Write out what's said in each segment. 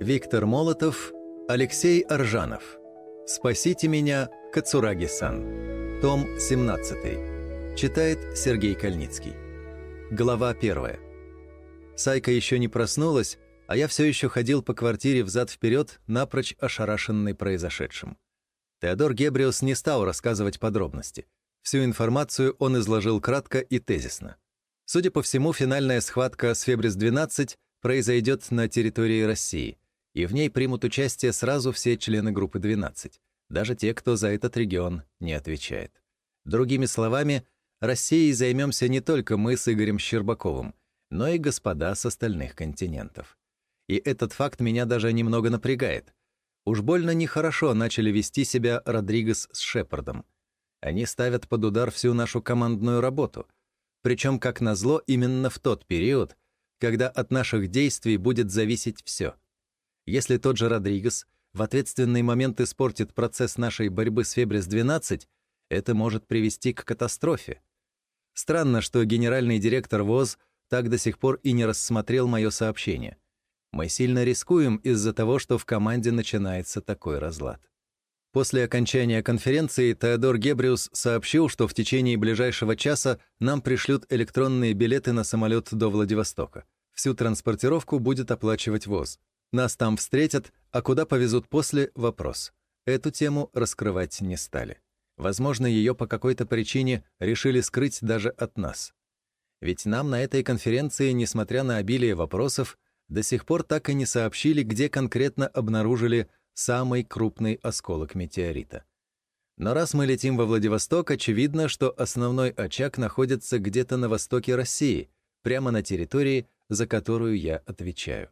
Виктор Молотов, Алексей Аржанов. «Спасите меня, Кацураги-сан». Том 17. Читает Сергей Кальницкий. Глава 1. Сайка еще не проснулась, а я все еще ходил по квартире взад-вперед, напрочь ошарашенный произошедшим. Теодор Гебриус не стал рассказывать подробности. Всю информацию он изложил кратко и тезисно. Судя по всему, финальная схватка с Фебрис-12 произойдет на территории России — и в ней примут участие сразу все члены группы 12, даже те, кто за этот регион не отвечает. Другими словами, Россией займемся не только мы с Игорем Щербаковым, но и господа с остальных континентов. И этот факт меня даже немного напрягает. Уж больно нехорошо начали вести себя Родригес с Шепардом. Они ставят под удар всю нашу командную работу. Причем, как назло, именно в тот период, когда от наших действий будет зависеть все — если тот же Родригес в ответственный момент испортит процесс нашей борьбы с Фебрис-12, это может привести к катастрофе. Странно, что генеральный директор ВОЗ так до сих пор и не рассмотрел мое сообщение. Мы сильно рискуем из-за того, что в команде начинается такой разлад. После окончания конференции Теодор Гебриус сообщил, что в течение ближайшего часа нам пришлют электронные билеты на самолет до Владивостока. Всю транспортировку будет оплачивать ВОЗ. Нас там встретят, а куда повезут после — вопрос. Эту тему раскрывать не стали. Возможно, ее по какой-то причине решили скрыть даже от нас. Ведь нам на этой конференции, несмотря на обилие вопросов, до сих пор так и не сообщили, где конкретно обнаружили самый крупный осколок метеорита. Но раз мы летим во Владивосток, очевидно, что основной очаг находится где-то на востоке России, прямо на территории, за которую я отвечаю.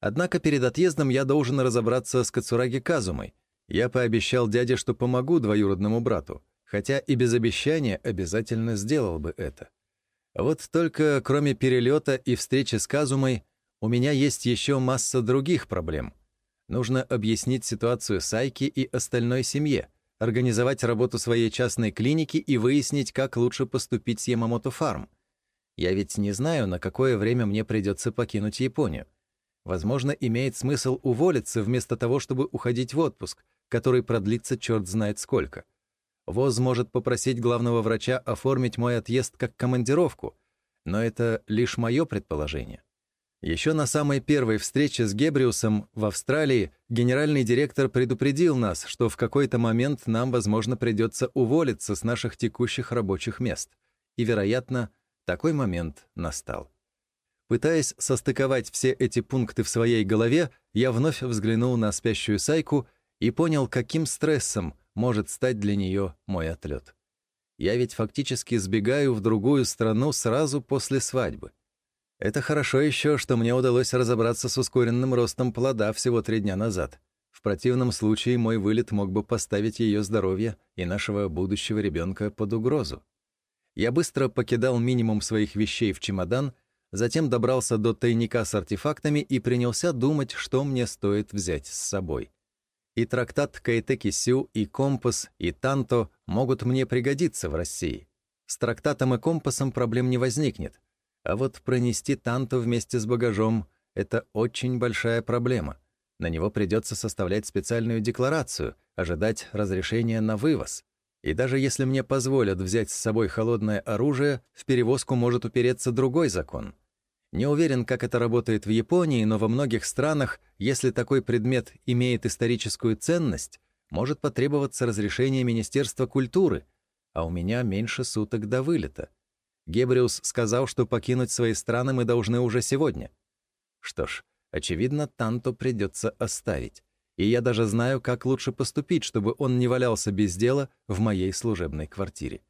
Однако перед отъездом я должен разобраться с Кацураги Казумой. Я пообещал дяде, что помогу двоюродному брату, хотя и без обещания обязательно сделал бы это. Вот только кроме перелета и встречи с Казумой, у меня есть еще масса других проблем. Нужно объяснить ситуацию Сайки и остальной семье, организовать работу своей частной клиники и выяснить, как лучше поступить с Ямамото Фарм. Я ведь не знаю, на какое время мне придется покинуть Японию. Возможно, имеет смысл уволиться вместо того, чтобы уходить в отпуск, который продлится черт знает сколько. ВОЗ может попросить главного врача оформить мой отъезд как командировку, но это лишь мое предположение. Еще на самой первой встрече с Гебриусом в Австралии генеральный директор предупредил нас, что в какой-то момент нам, возможно, придется уволиться с наших текущих рабочих мест. И, вероятно, такой момент настал. Пытаясь состыковать все эти пункты в своей голове, я вновь взглянул на спящую Сайку и понял, каким стрессом может стать для нее мой отлет. Я ведь фактически сбегаю в другую страну сразу после свадьбы. Это хорошо еще, что мне удалось разобраться с ускоренным ростом плода всего три дня назад. В противном случае мой вылет мог бы поставить ее здоровье и нашего будущего ребенка под угрозу. Я быстро покидал минимум своих вещей в чемодан — затем добрался до тайника с артефактами и принялся думать, что мне стоит взять с собой. И трактат Кайтеки Сю, и компас, и танто могут мне пригодиться в России. С трактатом и компасом проблем не возникнет. А вот пронести танто вместе с багажом — это очень большая проблема. На него придется составлять специальную декларацию, ожидать разрешения на вывоз. И даже если мне позволят взять с собой холодное оружие, в перевозку может упереться другой закон. Не уверен, как это работает в Японии, но во многих странах, если такой предмет имеет историческую ценность, может потребоваться разрешение Министерства культуры, а у меня меньше суток до вылета. Гебриус сказал, что покинуть свои страны мы должны уже сегодня. Что ж, очевидно, Танту придется оставить. И я даже знаю, как лучше поступить, чтобы он не валялся без дела в моей служебной квартире.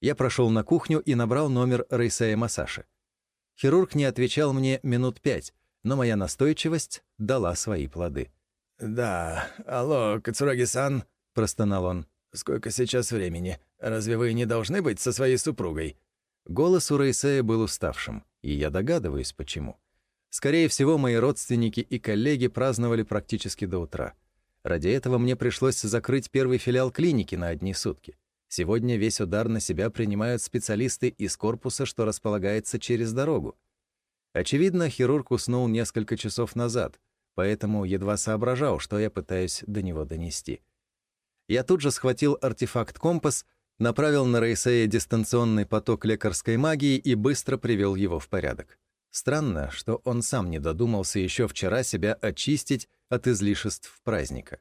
Я прошел на кухню и набрал номер Рейсея Масаши. Хирург не отвечал мне минут пять, но моя настойчивость дала свои плоды. «Да, алло, Кацураги-сан», — простонал он. «Сколько сейчас времени? Разве вы не должны быть со своей супругой?» Голос у Рейсея был уставшим, и я догадываюсь, почему. Скорее всего, мои родственники и коллеги праздновали практически до утра. Ради этого мне пришлось закрыть первый филиал клиники на одни сутки. Сегодня весь удар на себя принимают специалисты из корпуса, что располагается через дорогу. Очевидно, хирург уснул несколько часов назад, поэтому едва соображал, что я пытаюсь до него донести. Я тут же схватил артефакт-компас, направил на Рейсея дистанционный поток лекарской магии и быстро привел его в порядок. Странно, что он сам не додумался еще вчера себя очистить от излишеств праздника.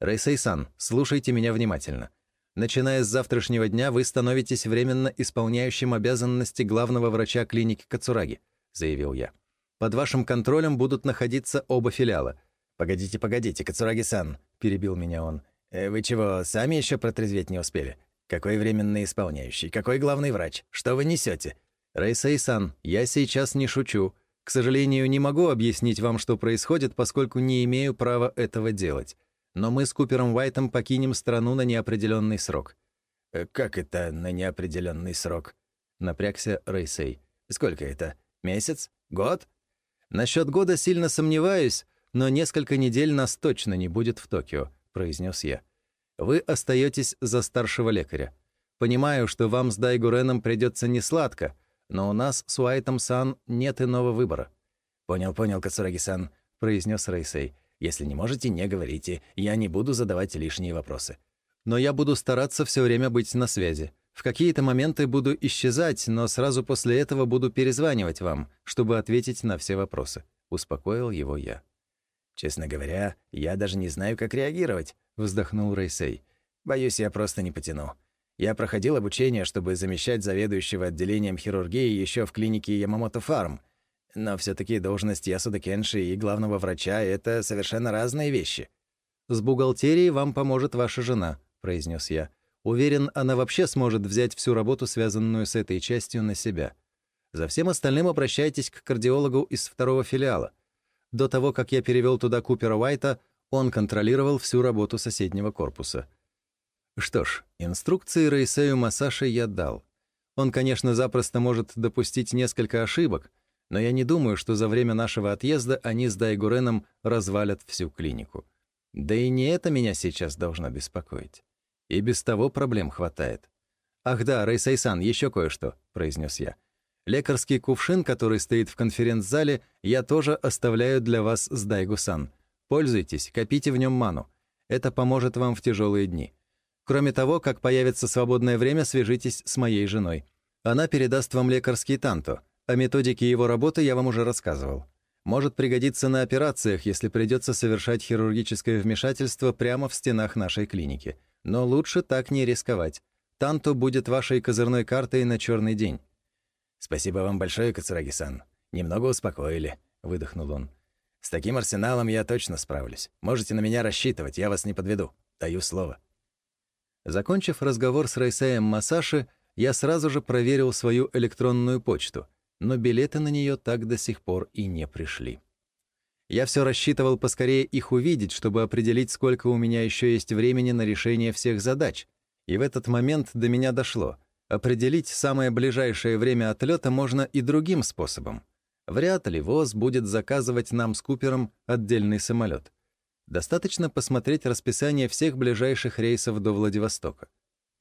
Рейсей-сан, слушайте меня внимательно. Начиная с завтрашнего дня вы становитесь временно исполняющим обязанности главного врача клиники Кацураги, заявил я. Под вашим контролем будут находиться оба филиала. Погодите, погодите, Кацураги-сан, перебил меня он. «Э, вы чего, сами еще протрезветь не успели? Какой временный исполняющий? Какой главный врач? Что вы несете? Рейсей-сан, я сейчас не шучу. К сожалению, не могу объяснить вам, что происходит, поскольку не имею права этого делать но мы с Купером Уайтом покинем страну на неопределенный срок». Э, «Как это на неопределенный срок?» — напрягся Рейсей. «Сколько это? Месяц? Год?» «Насчет года сильно сомневаюсь, но несколько недель нас точно не будет в Токио», — произнес я. «Вы остаетесь за старшего лекаря. Понимаю, что вам с Дайгуреном придется несладко, но у нас с Уайтом Сан нет иного выбора». «Понял, понял, Кацураги-сан», — произнес Рейсей. Если не можете, не говорите. Я не буду задавать лишние вопросы. Но я буду стараться все время быть на связи. В какие-то моменты буду исчезать, но сразу после этого буду перезванивать вам, чтобы ответить на все вопросы. Успокоил его я. «Честно говоря, я даже не знаю, как реагировать», — вздохнул Рейсей. «Боюсь, я просто не потяну. Я проходил обучение, чтобы замещать заведующего отделением хирургии еще в клинике Ямамото Фарм — но все-таки должность Ясуда Кенши и главного врача — это совершенно разные вещи. «С бухгалтерией вам поможет ваша жена», — произнес я. «Уверен, она вообще сможет взять всю работу, связанную с этой частью, на себя. За всем остальным обращайтесь к кардиологу из второго филиала. До того, как я перевел туда Купера Уайта, он контролировал всю работу соседнего корпуса». Что ж, инструкции Рейсею Масаши я дал. Он, конечно, запросто может допустить несколько ошибок — но я не думаю, что за время нашего отъезда они с Дайгуреном развалят всю клинику. Да и не это меня сейчас должно беспокоить. И без того проблем хватает. «Ах да, Рейсайсан, еще кое-что», — произнес я. «Лекарский кувшин, который стоит в конференц-зале, я тоже оставляю для вас с Дайгусан. Пользуйтесь, копите в нем ману. Это поможет вам в тяжелые дни. Кроме того, как появится свободное время, свяжитесь с моей женой. Она передаст вам лекарский танто. О методике его работы я вам уже рассказывал. Может пригодиться на операциях, если придется совершать хирургическое вмешательство прямо в стенах нашей клиники. Но лучше так не рисковать. Танто будет вашей козырной картой на черный день». «Спасибо вам большое, Кацураги-сан. Немного успокоили», — выдохнул он. «С таким арсеналом я точно справлюсь. Можете на меня рассчитывать, я вас не подведу. Даю слово». Закончив разговор с Райсеем Масаши, я сразу же проверил свою электронную почту — но билеты на нее так до сих пор и не пришли. Я все рассчитывал поскорее их увидеть, чтобы определить, сколько у меня еще есть времени на решение всех задач. И в этот момент до меня дошло. Определить самое ближайшее время отлета можно и другим способом. Вряд ли ВОЗ будет заказывать нам с Купером отдельный самолет. Достаточно посмотреть расписание всех ближайших рейсов до Владивостока.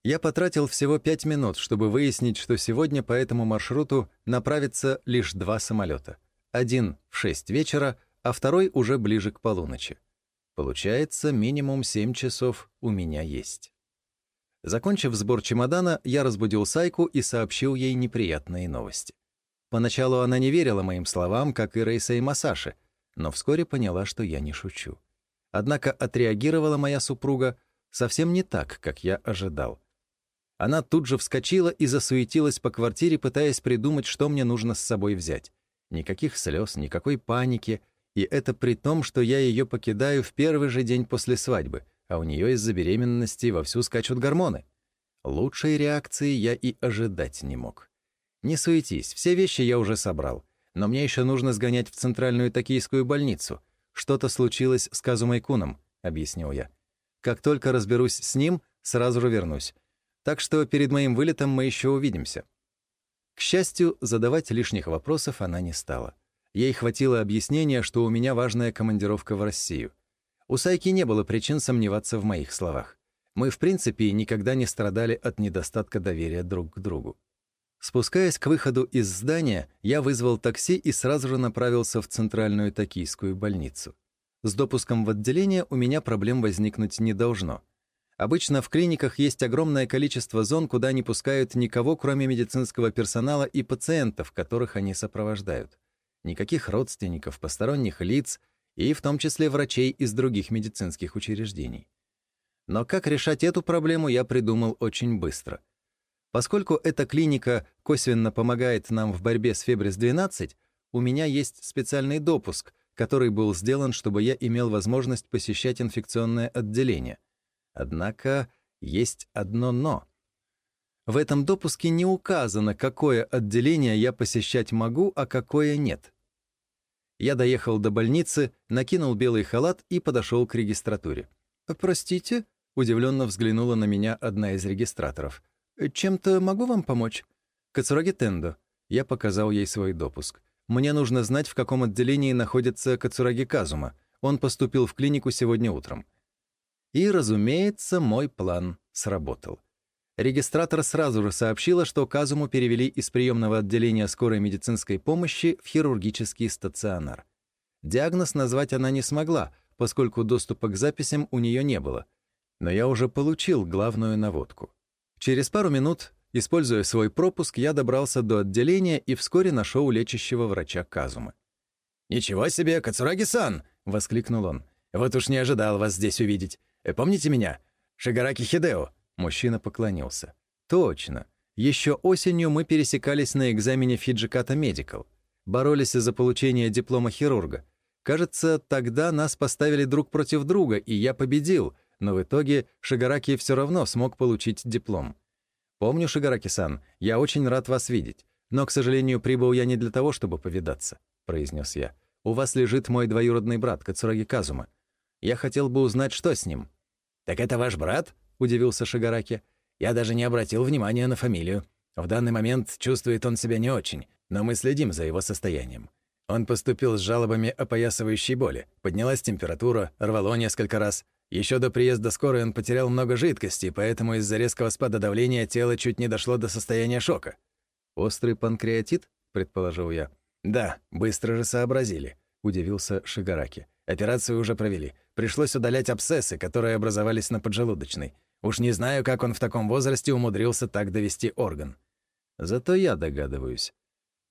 Я потратил всего пять минут, чтобы выяснить, что сегодня по этому маршруту направится лишь два самолета. Один в 6 вечера, а второй уже ближе к полуночи. Получается, минимум 7 часов у меня есть. Закончив сбор чемодана, я разбудил Сайку и сообщил ей неприятные новости. Поначалу она не верила моим словам, как и Рейса и Масаши, но вскоре поняла, что я не шучу. Однако отреагировала моя супруга совсем не так, как я ожидал. Она тут же вскочила и засуетилась по квартире, пытаясь придумать, что мне нужно с собой взять. Никаких слез, никакой паники, и это при том, что я ее покидаю в первый же день после свадьбы, а у нее из-за беременности вовсю скачут гормоны. Лучшей реакции я и ожидать не мог. Не суетись, все вещи я уже собрал, но мне еще нужно сгонять в центральную токийскую больницу. Что-то случилось с Казумой Куном, объяснил я. Как только разберусь с ним, сразу же вернусь. Так что перед моим вылетом мы еще увидимся». К счастью, задавать лишних вопросов она не стала. Ей хватило объяснения, что у меня важная командировка в Россию. У Сайки не было причин сомневаться в моих словах. Мы, в принципе, никогда не страдали от недостатка доверия друг к другу. Спускаясь к выходу из здания, я вызвал такси и сразу же направился в центральную токийскую больницу. С допуском в отделение у меня проблем возникнуть не должно. Обычно в клиниках есть огромное количество зон, куда не пускают никого, кроме медицинского персонала и пациентов, которых они сопровождают. Никаких родственников, посторонних лиц и в том числе врачей из других медицинских учреждений. Но как решать эту проблему, я придумал очень быстро — Поскольку эта клиника косвенно помогает нам в борьбе с Фебрис-12, у меня есть специальный допуск, который был сделан, чтобы я имел возможность посещать инфекционное отделение. Однако есть одно «но». В этом допуске не указано, какое отделение я посещать могу, а какое нет. Я доехал до больницы, накинул белый халат и подошел к регистратуре. «Простите?» — удивленно взглянула на меня одна из регистраторов — «Чем-то могу вам помочь?» «Кацураги Тендо». Я показал ей свой допуск. «Мне нужно знать, в каком отделении находится Кацураги Казума. Он поступил в клинику сегодня утром». И, разумеется, мой план сработал. Регистратор сразу же сообщила, что Казуму перевели из приемного отделения скорой медицинской помощи в хирургический стационар. Диагноз назвать она не смогла, поскольку доступа к записям у нее не было. Но я уже получил главную наводку. Через пару минут, используя свой пропуск, я добрался до отделения и вскоре нашел лечащего врача Казумы. «Ничего себе, Кацураги-сан!» — воскликнул он. «Вот уж не ожидал вас здесь увидеть. Помните меня? Шигараки Хидео?» Мужчина поклонился. «Точно. Еще осенью мы пересекались на экзамене Фиджиката Медикал. Боролись за получение диплома хирурга. Кажется, тогда нас поставили друг против друга, и я победил, но в итоге Шигараки все равно смог получить диплом. «Помню, Шигараки-сан, я очень рад вас видеть, но, к сожалению, прибыл я не для того, чтобы повидаться», — произнес я. «У вас лежит мой двоюродный брат, Кацураги Казума. Я хотел бы узнать, что с ним». «Так это ваш брат?» — удивился Шигараки. «Я даже не обратил внимания на фамилию. В данный момент чувствует он себя не очень, но мы следим за его состоянием. Он поступил с жалобами опоясывающей боли. Поднялась температура, рвало несколько раз. Еще до приезда скорой он потерял много жидкости, поэтому из-за резкого спада давления тело чуть не дошло до состояния шока. «Острый панкреатит?» — предположил я. «Да, быстро же сообразили», — удивился Шигараки. «Операцию уже провели. Пришлось удалять абсцессы, которые образовались на поджелудочной. Уж не знаю, как он в таком возрасте умудрился так довести орган». Зато я догадываюсь.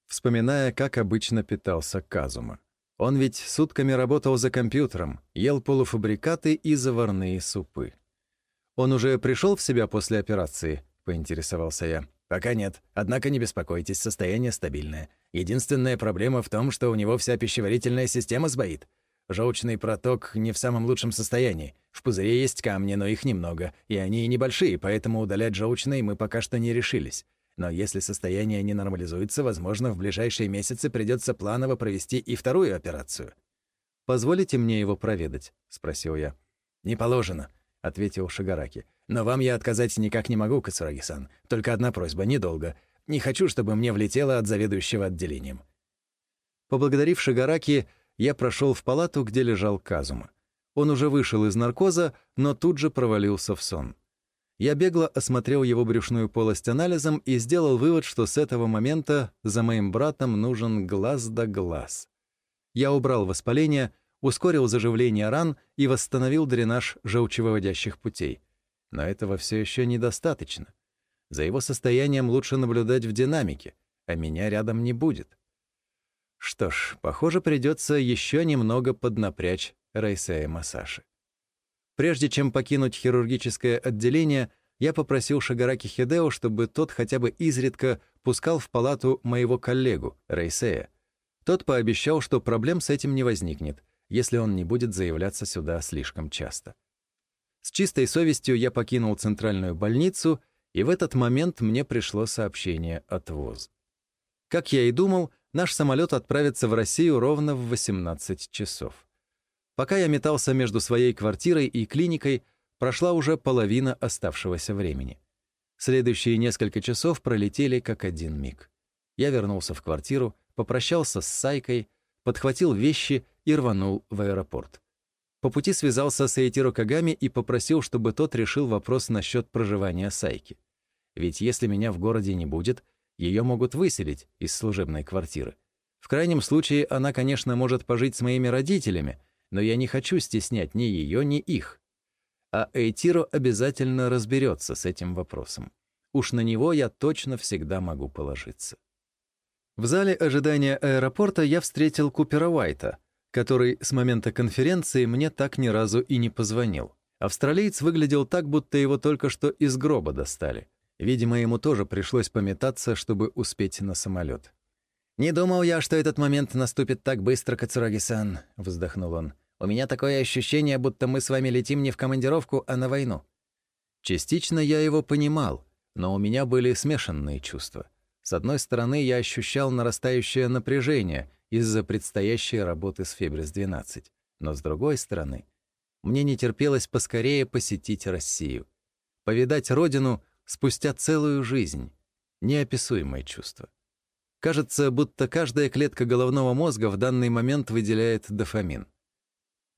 Вспоминая, как обычно питался Казума. Он ведь сутками работал за компьютером, ел полуфабрикаты и заварные супы. «Он уже пришел в себя после операции?» — поинтересовался я. «Пока нет. Однако не беспокойтесь, состояние стабильное. Единственная проблема в том, что у него вся пищеварительная система сбоит. Желчный проток не в самом лучшем состоянии. В пузыре есть камни, но их немного, и они небольшие, поэтому удалять желчный мы пока что не решились. Но если состояние не нормализуется, возможно, в ближайшие месяцы придется планово провести и вторую операцию. «Позволите мне его проведать?» — спросил я. «Не положено», — ответил Шигараки. «Но вам я отказать никак не могу, Кацураги-сан. Только одна просьба, недолго. Не хочу, чтобы мне влетело от заведующего отделением». Поблагодарив Шигараки, я прошел в палату, где лежал Казума. Он уже вышел из наркоза, но тут же провалился в сон. Я бегло осмотрел его брюшную полость анализом и сделал вывод, что с этого момента за моим братом нужен глаз да глаз. Я убрал воспаление, ускорил заживление ран и восстановил дренаж желчевыводящих путей. Но этого все еще недостаточно. За его состоянием лучше наблюдать в динамике, а меня рядом не будет. Что ж, похоже, придется еще немного поднапрячь Райсея Масаши. Прежде чем покинуть хирургическое отделение, я попросил Шагараки Хидео, чтобы тот хотя бы изредка пускал в палату моего коллегу, Рейсея. Тот пообещал, что проблем с этим не возникнет, если он не будет заявляться сюда слишком часто. С чистой совестью я покинул центральную больницу, и в этот момент мне пришло сообщение от ВОЗ. Как я и думал, наш самолет отправится в Россию ровно в 18 часов. Пока я метался между своей квартирой и клиникой, прошла уже половина оставшегося времени. Следующие несколько часов пролетели как один миг. Я вернулся в квартиру, попрощался с Сайкой, подхватил вещи и рванул в аэропорт. По пути связался с Эйтиро Кагами и попросил, чтобы тот решил вопрос насчет проживания Сайки. Ведь если меня в городе не будет, ее могут выселить из служебной квартиры. В крайнем случае, она, конечно, может пожить с моими родителями, но я не хочу стеснять ни ее, ни их. А Эйтиро обязательно разберется с этим вопросом. Уж на него я точно всегда могу положиться. В зале ожидания аэропорта я встретил Купера Уайта, который с момента конференции мне так ни разу и не позвонил. Австралиец выглядел так, будто его только что из гроба достали. Видимо, ему тоже пришлось пометаться, чтобы успеть на самолет. «Не думал я, что этот момент наступит так быстро, Кацураги-сан», — вздохнул он. «У меня такое ощущение, будто мы с вами летим не в командировку, а на войну». Частично я его понимал, но у меня были смешанные чувства. С одной стороны, я ощущал нарастающее напряжение — из-за предстоящей работы с Фебрис-12. Но с другой стороны, мне не терпелось поскорее посетить Россию. Повидать родину спустя целую жизнь. Неописуемое чувство. Кажется, будто каждая клетка головного мозга в данный момент выделяет дофамин.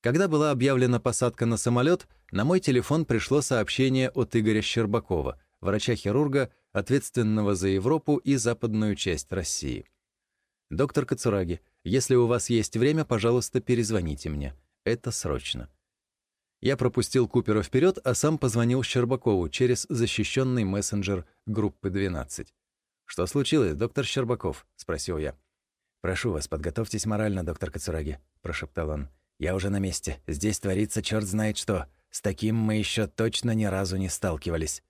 Когда была объявлена посадка на самолет, на мой телефон пришло сообщение от Игоря Щербакова, врача-хирурга, ответственного за Европу и западную часть России. «Доктор Кацураги, если у вас есть время, пожалуйста, перезвоните мне. Это срочно». Я пропустил Купера вперед, а сам позвонил Щербакову через защищенный мессенджер группы 12. «Что случилось, доктор Щербаков?» — спросил я. «Прошу вас, подготовьтесь морально, доктор Кацураги», — прошептал он. «Я уже на месте. Здесь творится черт знает что. С таким мы еще точно ни разу не сталкивались».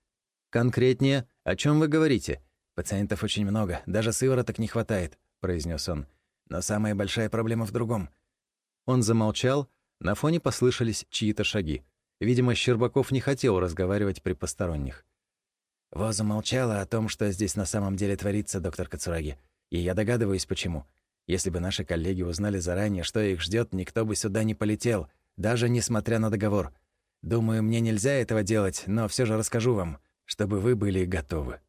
«Конкретнее, о чем вы говорите?» «Пациентов очень много, даже сывороток не хватает произнес он. «Но самая большая проблема в другом». Он замолчал, на фоне послышались чьи-то шаги. Видимо, Щербаков не хотел разговаривать при посторонних. «Во замолчала о том, что здесь на самом деле творится, доктор Кацураги. И я догадываюсь, почему. Если бы наши коллеги узнали заранее, что их ждет, никто бы сюда не полетел, даже несмотря на договор. Думаю, мне нельзя этого делать, но все же расскажу вам, чтобы вы были готовы».